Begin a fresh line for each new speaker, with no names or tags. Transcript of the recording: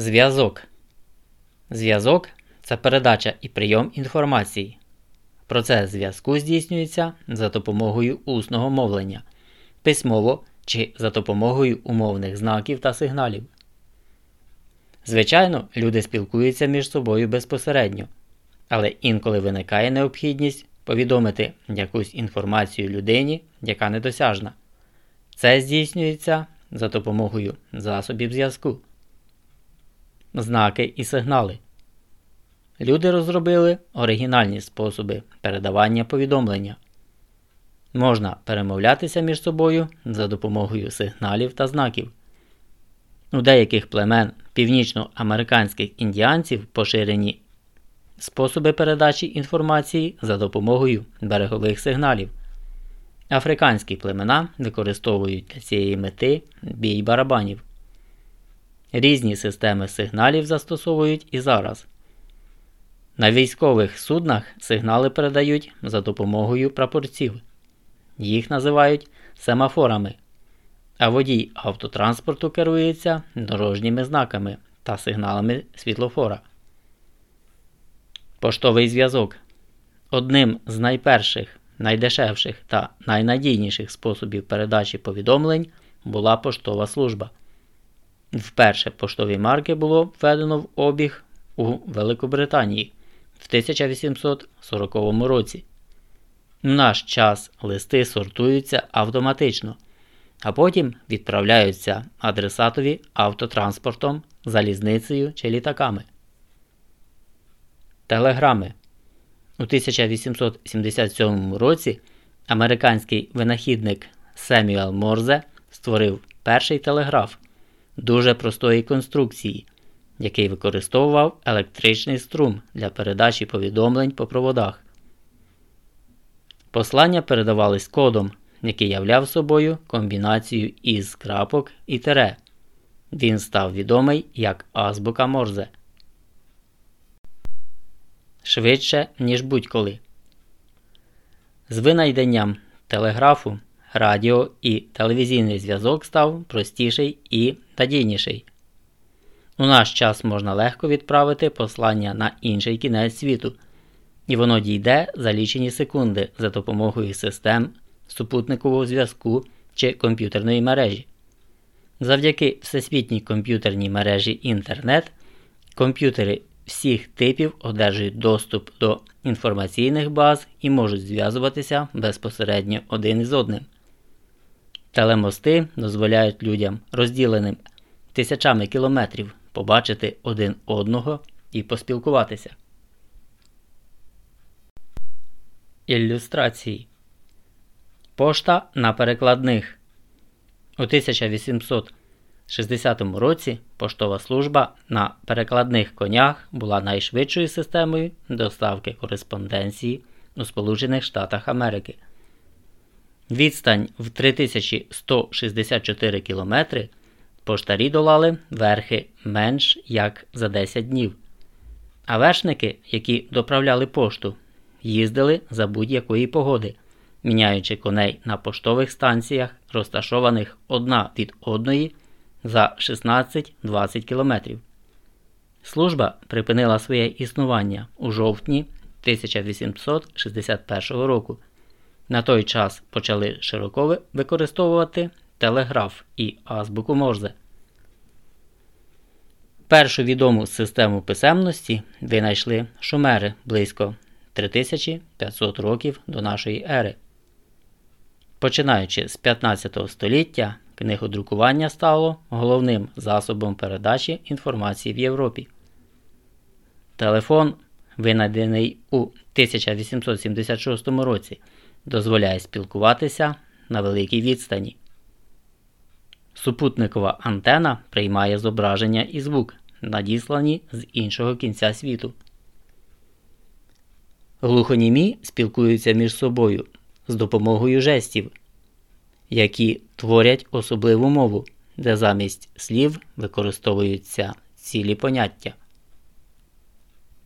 Зв'язок. Зв'язок це передача і прийом інформації. Процес зв'язку здійснюється за допомогою усного мовлення, письмово чи за допомогою умовних знаків та сигналів. Звичайно, люди спілкуються між собою безпосередньо, але інколи виникає необхідність повідомити якусь інформацію людині, яка недосяжна. Це здійснюється за допомогою засобів зв'язку. Знаки і сигнали. Люди розробили оригінальні способи передавання повідомлення. Можна перемовлятися між собою за допомогою сигналів та знаків. У деяких племен північноамериканських індіанців поширені способи передачі інформації за допомогою берегових сигналів. Африканські племена використовують для цієї мети бій барабанів. Різні системи сигналів застосовують і зараз. На військових суднах сигнали передають за допомогою прапорців. Їх називають семафорами, а водій автотранспорту керується дорожніми знаками та сигналами світлофора. Поштовий зв'язок. Одним з найперших, найдешевших та найнадійніших способів передачі повідомлень була поштова служба. Вперше поштові марки було введено в обіг у Великобританії в 1840 році. В наш час листи сортуються автоматично, а потім відправляються адресатові автотранспортом, залізницею чи літаками. Телеграми у 1877 році американський винахідник Семюел Морзе створив перший телеграф дуже простої конструкції, який використовував електричний струм для передачі повідомлень по проводах. Послання передавались кодом, який являв собою комбінацію із крапок і тере. Він став відомий як азбука Морзе. Швидше, ніж будь-коли. З винайденням телеграфу, радіо і телевізійний зв'язок став простіший і надійніший. У наш час можна легко відправити послання на інший кінець світу, і воно дійде за лічені секунди за допомогою систем супутникового зв'язку чи комп'ютерної мережі. Завдяки всесвітній комп'ютерній мережі інтернет комп'ютери всіх типів одержують доступ до інформаційних баз і можуть зв'язуватися безпосередньо один із одним. Телемости дозволяють людям, розділеним тисячами кілометрів, побачити один одного і поспілкуватися. Ілюстрації Пошта на перекладних. У 1860 році поштова служба на перекладних конях була найшвидшою системою доставки кореспонденції у Сполучених Штатах Америки. Відстань в 3164 км поштарі долали верхи менш як за 10 днів. А вершники, які доправляли пошту, їздили за будь-якої погоди, міняючи коней на поштових станціях, розташованих одна від одної за 16-20 кілометрів. Служба припинила своє існування у жовтні 1861 року. На той час почали широко використовувати телеграф і азбуку Морзе. Першу відому систему писемності винайшли шумери близько 3500 років до нашої ери. Починаючи з 15 століття, книгодрукування стало головним засобом передачі інформації в Європі. Телефон, винайдений у 1876 році, дозволяє спілкуватися на великій відстані. Супутникова антена приймає зображення і звук, надіслані з іншого кінця світу. Глухонімі спілкуються між собою з допомогою жестів, які творять особливу мову, де замість слів використовуються цілі поняття.